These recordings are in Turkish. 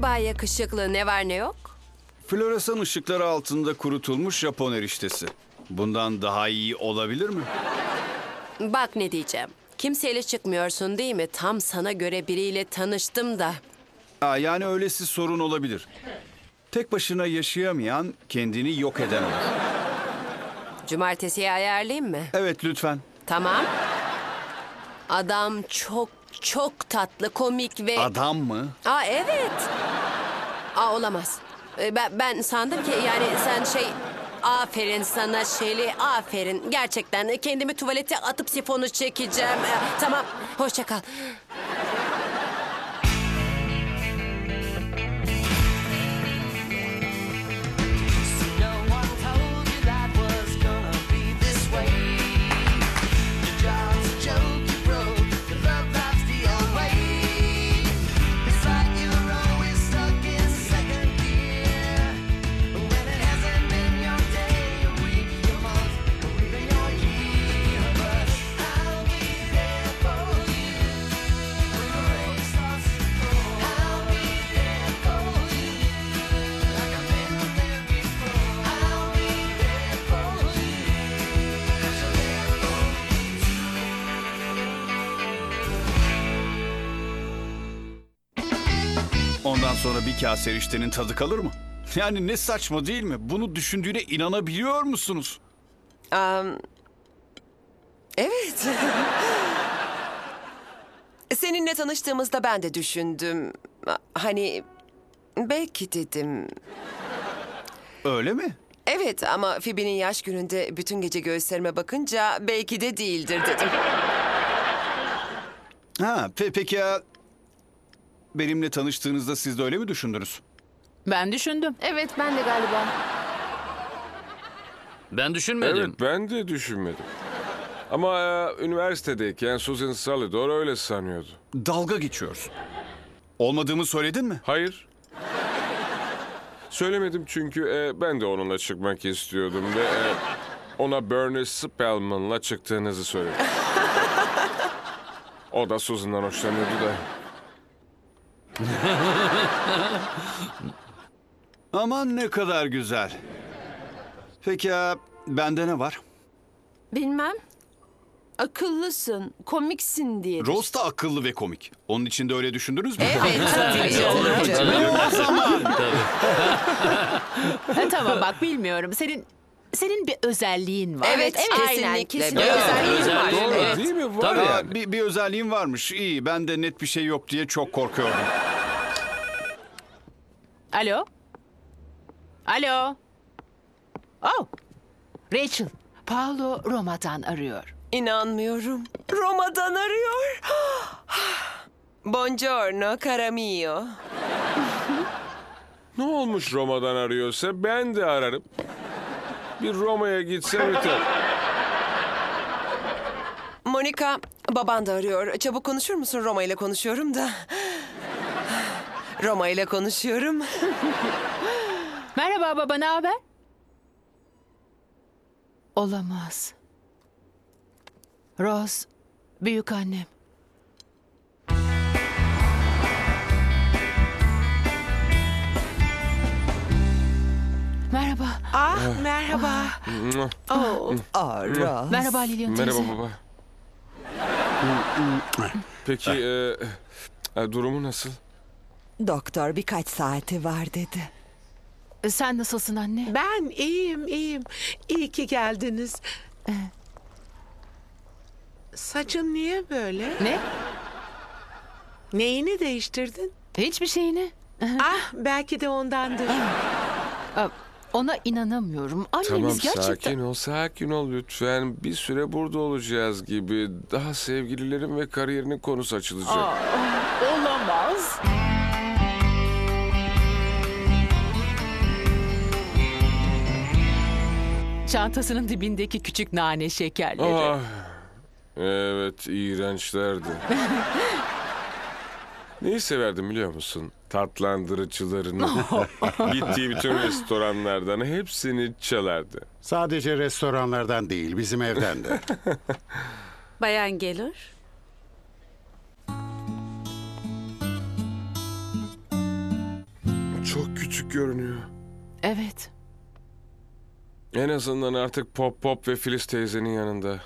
Merhaba yakışıklı. Ne var ne yok? Floresan ışıkları altında kurutulmuş Japon eriştesi. Bundan daha iyi olabilir mi? Bak ne diyeceğim. Kimseyle çıkmıyorsun değil mi? Tam sana göre biriyle tanıştım da. Aa, yani öylesi sorun olabilir. Tek başına yaşayamayan kendini yok eden olur. Cumartesiye ayarlayayım mı? Evet lütfen. Tamam. Adam çok çok tatlı, komik ve... Adam mı? Aa evet. Aa olamaz. Ee, Ben, ben sandım ki yani sen şey... Aferin sana Şeli, aferin. Gerçekten kendimi tuvalete atıp sifonu çekeceğim. Ee, Tamam, hoşça kal. Sonra bir kase eriştenin tadı kalır mı? Yani ne saçma değil mi? Bunu düşündüğüne inanabiliyor musunuz? Evet. Seninle tanıştığımızda ben de düşündüm. Hani belki dedim. Öyle mi? Evet ama Phoebe'nin yaş gününde bütün gece göğüslerime bakınca belki de değildir dedim. Ha, pe- peki ya benimle tanıştığınızda siz de öyle mi düşündünüz? Ben düşündüm. Evet ben de galiba. Ben düşünmedim. Evet ben de düşünmedim. Ama e, üniversitedeyken Susan Salidor öyle sanıyordu. Dalga geçiyorsun. Olmadığımı söyledin mi? Hayır. Söylemedim çünkü e, ben de onunla çıkmak istiyordum ve e, ona Bernie Spellman'la çıktığınızı söyledim. O da Susan'dan hoşlanıyordu da. Aman ne kadar güzel. Peki ya bende ne var? Bilmem. Akıllısın, komiksin diye. Rose da akıllı ve komik. Onun için de öyle düşündünüz mü? Evet tabii. Canım? o zaman. Ha, tamam bak bilmiyorum. Senin senin bir özelliğin var. Evet, aynen, kesinlikle. kesinlikle. Bir özelliğim var. Özelliğim Doğru Evet. değil mi? Var Tabii yani. bir, bir özelliğim varmış. İyi ben de net bir şey yok diye çok korkuyordum. Alo? Alo? Oh. Rachel, Paolo Roma'dan arıyor. İnanmıyorum. Roma'dan arıyor. Buongiorno, cara mio. Ne olmuş Roma'dan arıyorsa ben de ararım. Bir Roma'ya gitsem yeter. Monica, baban da arıyor. Çabuk konuşur musun? Roma ile konuşuyorum da. Roma ile konuşuyorum. Merhaba baba, ne haber? Olamaz. Rose, büyük annem. Merhaba. Ah merhaba. Oh, Ara. Merhaba Lilian teyze. Merhaba baba. Peki e, e, durumu nasıl? Doktor birkaç saati var dedi. Sen nasılsın anne? Ben iyiyim, iyiyim. İyi ki geldiniz. Saçın niye böyle? Ne? Neyini değiştirdin? Hiçbir şeyini. ah, belki de ondandır. Aa, Ona inanamıyorum. Annemiz Tamam gerçekten... sakin ol, sakin ol lütfen. Bir süre burada olacağız gibi. Daha sevgililerin ve kariyerinin konusu açılacak. Olamaz. Çantasının dibindeki küçük nane şekerleri. Ah, evet, iğrençlerdi. Neyi severdim biliyor musun? Tatlandırıcılarını. Gittiği bütün restoranlardan hepsini çalardı. Sadece restoranlardan değil, bizim evden de. Bayan gelir. küçük görünüyor. Evet. En azından artık Pop Pop ve Filiz teyzenin yanında.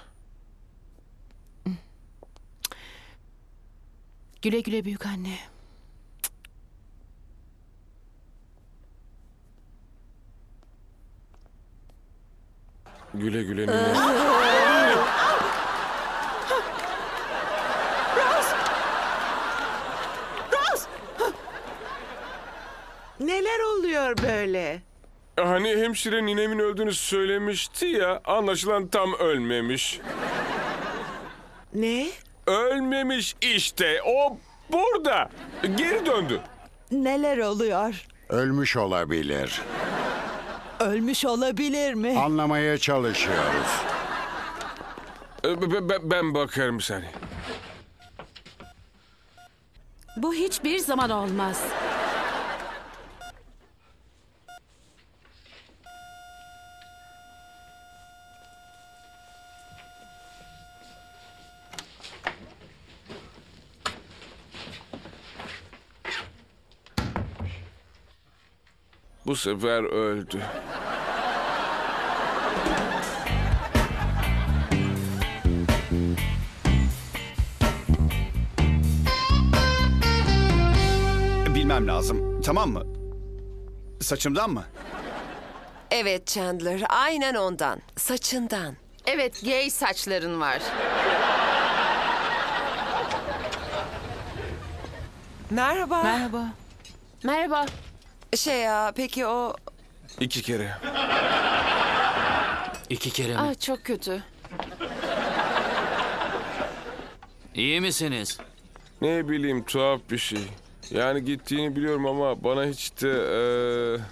Güle güle büyük anne. Güle güle nine. Neler oluyor böyle? Hani hemşire ninemin öldüğünü söylemişti ya. Anlaşılan tam ölmemiş. Ne? Ölmemiş işte. O burada. Geri döndü. Neler oluyor? Ölmüş olabilir. Ölmüş olabilir mi? Anlamaya çalışıyoruz. Ee, be- be- Ben bakarım bir saniye. Bu hiçbir zaman olmaz. Bu sefer öldü. Bilmem lazım. Tamam mı? Saçımdan mı? Evet Chandler, aynen ondan. Saçından. Evet, gay saçların var. Merhaba. Merhaba. Merhaba. Şey ya, peki o... İki kere. İki kere mi? Ah çok kötü. İyi misiniz? Ne bileyim tuhaf bir şey. Yani gittiğini biliyorum ama bana hiç de... eee,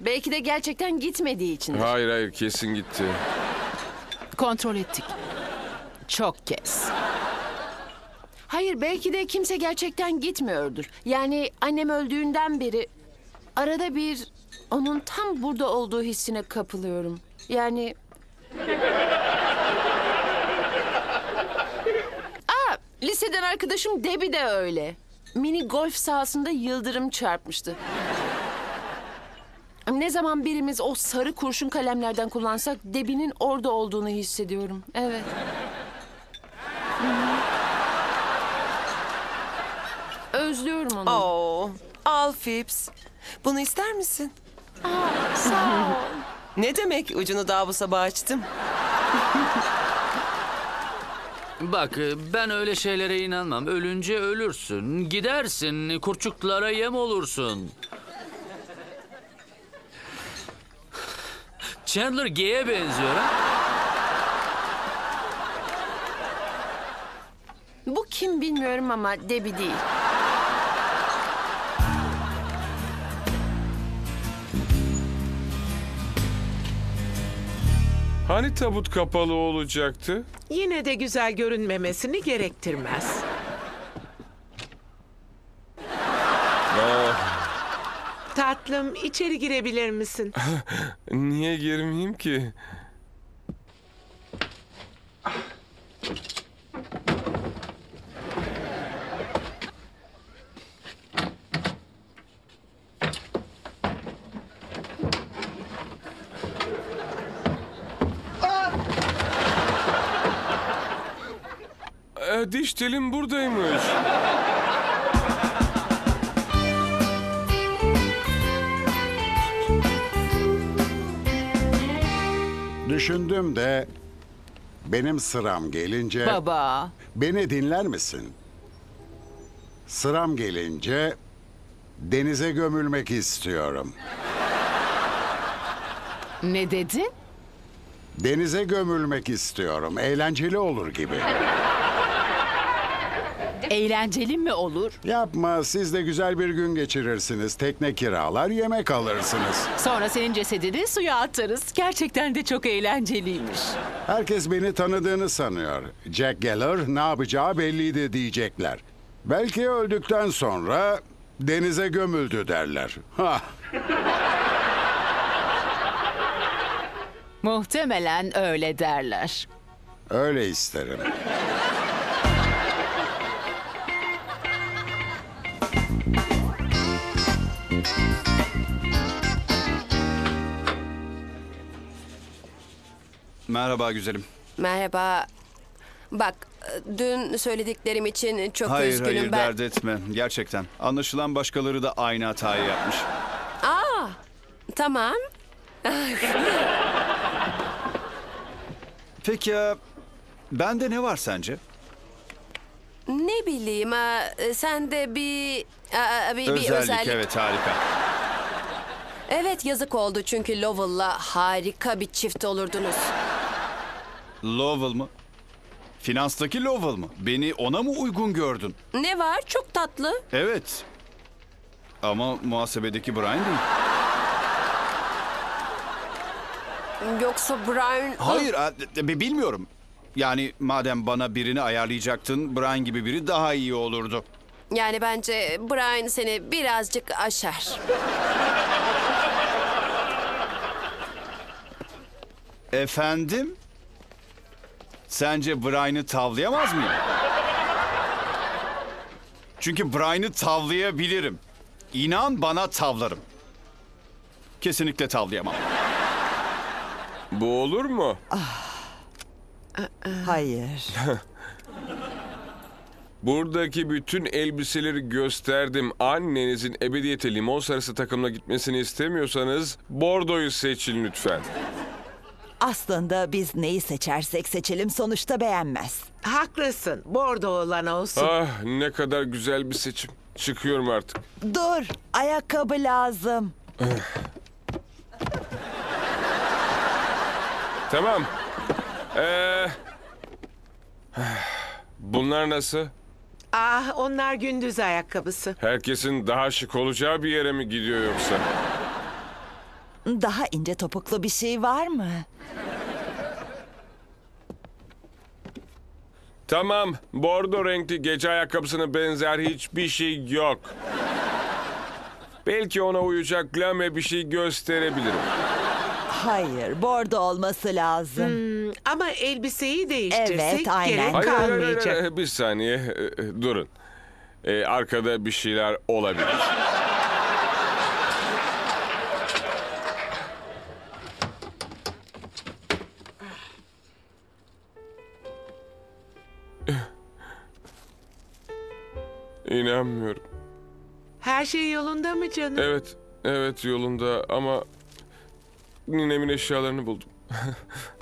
Belki de gerçekten gitmediği için. Hayır hayır kesin gitti. Kontrol ettik. Çok kez. Hayır, belki de kimse gerçekten gitmiyordur. Yani annem öldüğünden beri arada bir onun tam burada olduğu hissine kapılıyorum. Yani Aa, liseden arkadaşım Debbie de öyle. Mini golf sahasında yıldırım çarpmıştı. Ne zaman birimiz o sarı kurşun kalemlerden kullansak Debbie'nin orada olduğunu hissediyorum. Evet. Özlüyorum onu. Oo, al Phipps. Bunu ister misin? Sağ ol. Ne demek ucunu daha bu sabah açtım? Bak ben öyle şeylere inanmam. Ölünce ölürsün. Gidersin. Kurçuklara yem olursun. Chandler Gay'e benziyor ha? Bu kim bilmiyorum ama Debbie değil. Hani tabut kapalı olacaktı? Yine de güzel görünmemesini gerektirmez. Ah, Tatlım, içeri girebilir misin? niye girmeyeyim ki? Ee, diş telim buradaymış. Düşündüm de benim sıram gelince Baba. beni dinler misin? Sıram gelince denize gömülmek istiyorum. Ne dedin? Denize gömülmek istiyorum. Eğlenceli olur gibi. Eğlenceli mi olur? Yapma siz de güzel bir gün geçirirsiniz. Tekne kiralar, yemek alırsınız. Sonra senin cesedini suya atarız. Gerçekten de çok eğlenceliymiş. Herkes beni tanıdığını sanıyor. Jack Geller ne yapacağı belliydi diyecekler. Belki öldükten sonra denize gömüldü derler. Ha. Muhtemelen öyle derler. Öyle isterim. Merhaba güzelim. Merhaba. Bak, dün söylediklerim için çok hayır üzgünüm hayır ben. dert etme. Gerçekten. Anlaşılan başkaları da aynı hatayı yapmış. Aa, tamam. Peki ya bende ne var sence? Ne bileyim, ha, sende bir, aa, bir, bir özellik, özellik. evet harika. Evet, yazık oldu çünkü Lovell'la harika bir çift olurdunuz. Lowell mı? Finanstaki Lowell mı? Beni ona mı uygun gördün? Ne var? Çok tatlı. Evet. Ama muhasebedeki Brian değil. Yoksa Brian... Hayır, a- b- bilmiyorum. Yani madem bana birini ayarlayacaktın, Brian gibi biri daha iyi olurdu. Yani bence Brian seni birazcık aşar. Efendim? Sence Brian'ı tavlayamaz mıyım? Çünkü Brian'ı tavlayabilirim. İnan bana tavlarım. Kesinlikle tavlayamam. Bu olur mu? Hayır. Buradaki bütün elbiseleri gösterdim. Annenizin ebediyete limon sarısı takımına gitmesini istemiyorsanız bordoyu seçin lütfen. Aslında biz neyi seçersek seçelim sonuçta beğenmez. Haklısın. Bordo olan olsun. Ah ne kadar güzel bir seçim. Çıkıyorum artık. Dur, ayakkabı lazım. Tamam. Ee, bunlar nasıl? Ah onlar gündüz ayakkabısı. Herkesin daha şık olacağı bir yere mi gidiyor yoksa? Daha ince topuklu bir şey var mı? Tamam, bordo renkli gece ayakkabısına benzer hiçbir şey yok. Belki ona uyacak lame bir şey gösterebilirim. Hayır, bordo olması lazım. Ama elbiseyi değiştirsek Evet, aynen. gerek Hayır, hayır, hayır, kalmayacak. hayır, bir saniye, e, e, durun. E, arkada bir şeyler olabilir. İnanmıyorum. Her şey yolunda mı canım? Evet, evet yolunda ama ninemin eşyalarını buldum.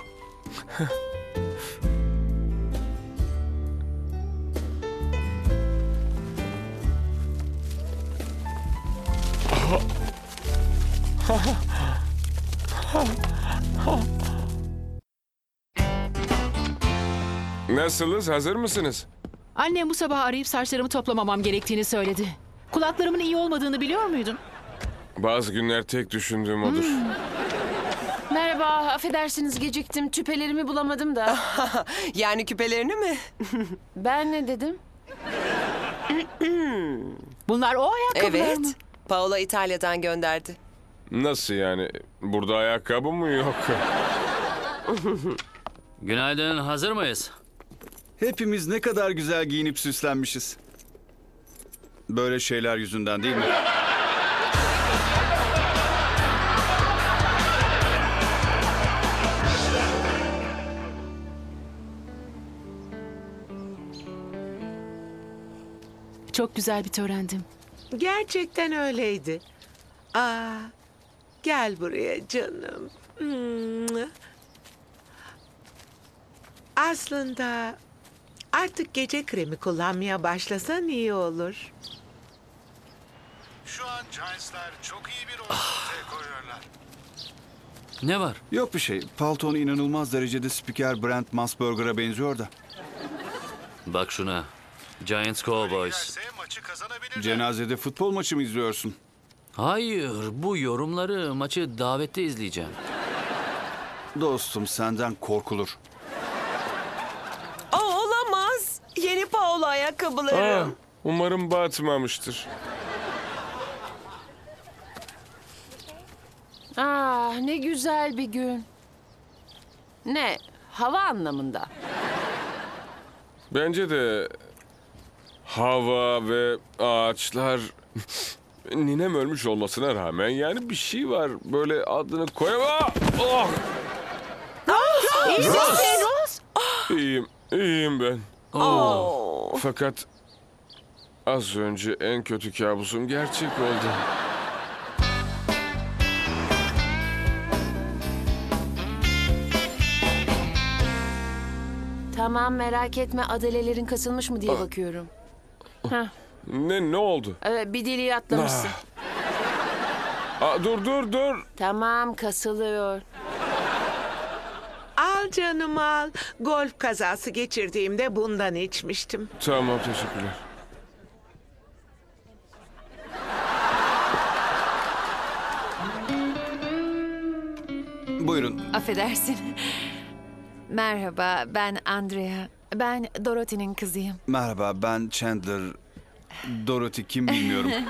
Nasılız? Hazır mısınız? Annem bu sabah arayıp saçlarımı toplamamam gerektiğini söyledi. Kulaklarımın iyi olmadığını biliyor muydun? Bazı günler tek düşündüğüm odur. Merhaba, affedersiniz geciktim. Küpelerimi bulamadım da. Yani küpelerini mi? ben ne dedim? Bunlar o ayakkabılar Evet. mı? Paola İtalya'dan gönderdi. Nasıl yani? Burada ayakkabı mı yok? Günaydın, hazır mıyız? Hepimiz ne kadar güzel giyinip süslenmişiz. Böyle şeyler yüzünden değil mi? Çok güzel bir törendim. Gerçekten öyleydi. Aa, gel buraya canım. Hmm. Aslında artık gece kremi kullanmaya başlasan iyi olur. Şu an Giants'lar çok iyi bir oyun ortaya koyuyorlar. Ne var? Yok bir şey. Palton inanılmaz derecede spiker Brent Musburger'a benziyor da. Bak şuna. Giants Cowboys. Giderse maçı kazanabilirler. Cenazede futbol maçı mı izliyorsun? Hayır, bu yorumları maçı davette izleyeceğim. Dostum senden korkulur. Aa, olamaz. Yeni Paola Aa, ayakkabılarım. umarım batmamıştır. Ah, ne güzel bir gün. Ne? Hava anlamında. Bence de hava ve ağaçlar Ninem ölmüş olmasına rağmen yani bir şey var. Böyle adını koyamam. Oh! Ross? İyiyim, iyiyim ben. Fakat az önce en kötü kabusum gerçek oldu. Tamam merak etme adelelerin kasılmış mı diye bakıyorum. Ne ne oldu? Ee, bir deliği atlamışsın. Aa, dur dur dur. Tamam kasılıyor. Al canım al. Golf kazası geçirdiğimde bundan içmiştim. Tamam teşekkürler. Buyurun. Affedersin. Merhaba, ben Andrea. Ben Dorothy'nin kızıyım. Merhaba ben Chandler. Dorothy kim bilmiyorum.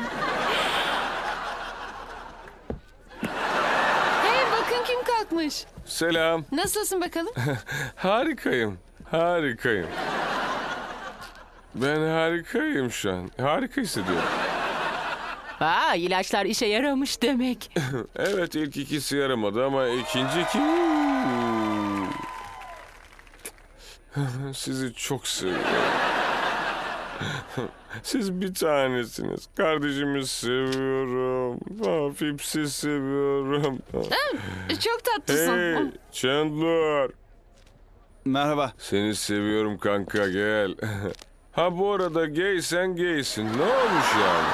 Hey bakın kim kalkmış. Selam. Nasılsın bakalım? Harikayım. Harikayım. Ben harikayım şu an. Harika hissediyorum. Aa, ilaçlar işe yaramış demek. Evet ilk ikisi yaramadı ama ikinci iki... Sizi çok seviyorum. Siz bir tanesiniz. Kardeşimi seviyorum. Hafipsi seviyorum. Çok tatlısın. Hey Chandler. Merhaba. Seni seviyorum kanka gel. Ha bu arada gay sen gaysin. Ne olmuş yani?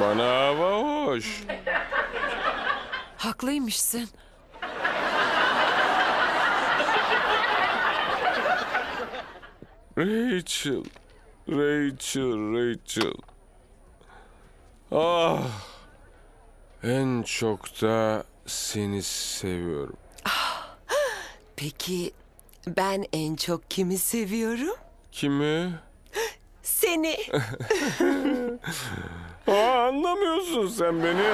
Bana hava hoş. Haklıymışsın. Rachel. Rachel, Rachel. Ah. En çok da seni seviyorum. Peki ben en çok kimi seviyorum? Kimi? Seni. Aa, anlamıyorsun sen beni.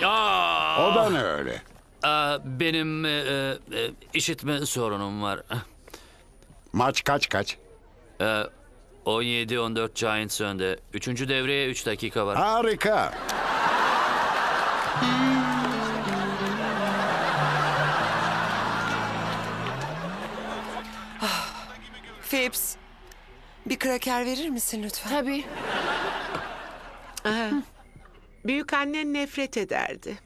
Ya, O da ne öyle? Aa, benim e, e, işitme sorunum var. Maç kaç kaç? Ee, 17-14 Giants önde. Üçüncü devreye 3 dakika var. Harika. Phipps. Bir kraker verir misin lütfen? Tabii. Büyük annen nefret ederdi.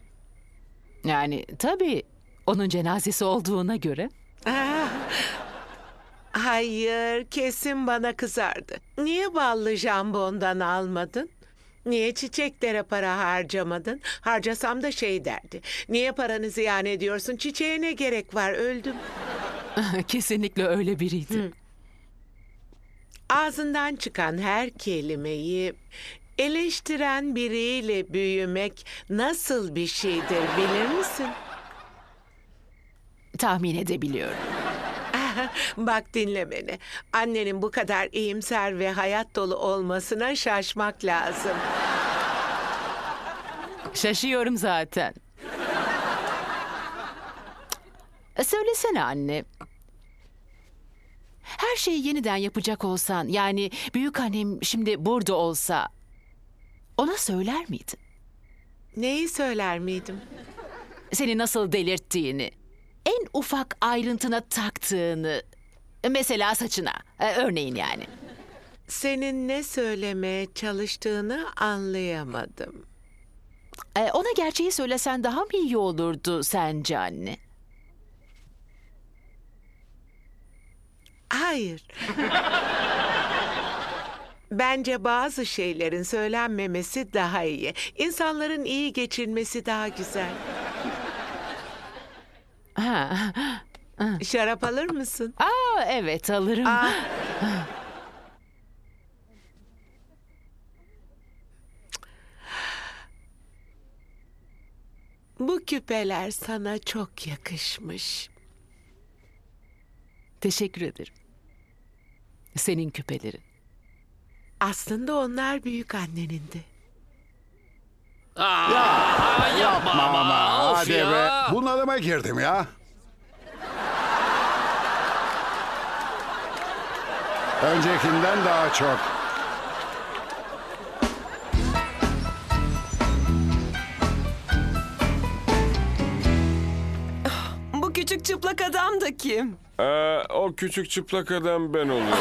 Yani tabii onun cenazesi olduğuna göre. Hayır, kesin bana kızardı. Niye ballı jambondan almadın? Niye çiçeklere para harcamadın? Harcasam da şey derdi. Niye paranı ziyan ediyorsun? Çiçeğe ne gerek var? Öldüm. Kesinlikle öyle biriydi. Ağzından çıkan her kelimeyi eleştiren biriyle büyümek nasıl bir şeydir bilir misin? Tahmin edebiliyorum. Bak dinle beni. Annenin bu kadar iyimser ve hayat dolu olmasına şaşmak lazım. Şaşıyorum zaten. Söylesene anne. Her şeyi yeniden yapacak olsan, yani büyük annem şimdi burada olsa, ona söyler miydin? Neyi söyler miydim? Seni nasıl delirttiğini, en ufak ayrıntına taktığını, mesela saçına, e, örneğin yani. Senin ne söylemeye çalıştığını anlayamadım. E, ona gerçeği söylesen daha mı iyi olurdu sence anne? Hayır. Bence bazı şeylerin söylenmemesi daha iyi. İnsanların iyi geçinmesi daha güzel. Ha. Şarap alır mısın? Aa, evet alırım. Aa. Bu küpeler sana çok yakışmış. Teşekkür ederim. Senin küpelerin. Aslında onlar büyük annenindi. Aa, yapma ama. Ama Of hadi ya. be. Bunalıma girdim ya. Öncekinden daha çok. Bu küçük çıplak adam da kim? Ee, o küçük çıplak adam ben oluyorum.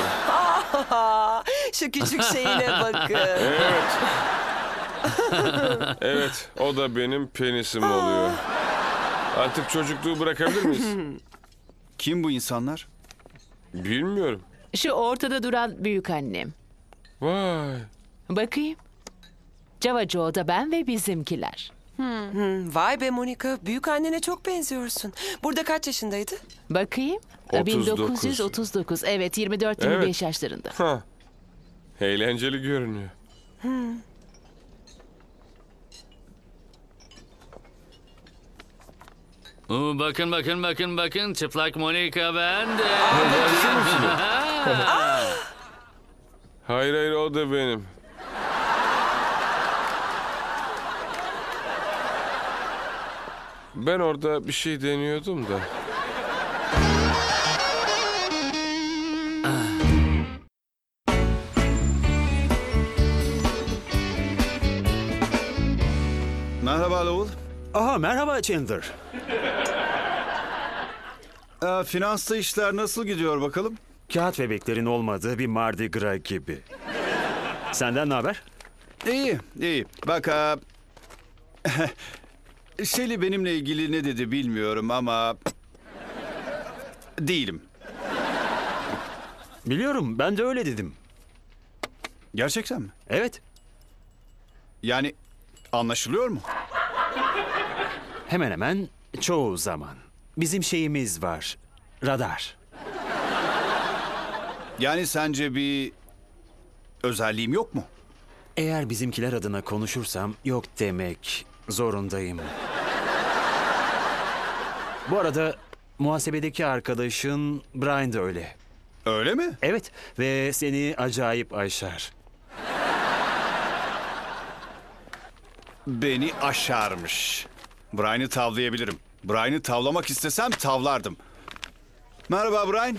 Şu küçük şeyine bakın. Evet. evet, o da benim penisim oluyor. Artık çocukluğu bırakabilir miyiz? Kim bu insanlar? Bilmiyorum. Şu ortada duran büyük annem. Vay. Bakayım. Java Joe'da ben ve bizimkiler. Hmm, vay be Monika, büyük annene çok benziyorsun. Burada kaç yaşındaydı? Bakayım. 39. 1939. Evet 24-25 Evet. yaşlarında. Ha. Eğlenceli görünüyor. Oo, bakın bakın bakın bakın çıplak Monika bende. Hayır hayır o da benim. Ben orada bir şey deniyordum da. Merhaba Lowell. Aha merhaba Chandler. Ee, finansta işler nasıl gidiyor bakalım? Kağıt bebeklerin olmadığı bir Mardi Gras gibi. Senden ne haber? İyi, iyi. Bak, e, Shelly benimle ilgili ne dedi bilmiyorum ama... Değilim. Biliyorum ben de öyle dedim. Gerçekten mi? Evet. Yani anlaşılıyor mu? Hemen hemen çoğu zaman. Bizim şeyimiz var. Radar. Yani sence bir özelliğim yok mu? Eğer bizimkiler adına konuşursam yok demek zorundayım. Bu arada muhasebedeki arkadaşın Brian da öyle. Öyle mi? Evet ve seni acayip aşar. Beni aşarmış. Brian'ı tavlayabilirim. Brian'ı tavlamak istesem tavlardım. Merhaba Brian.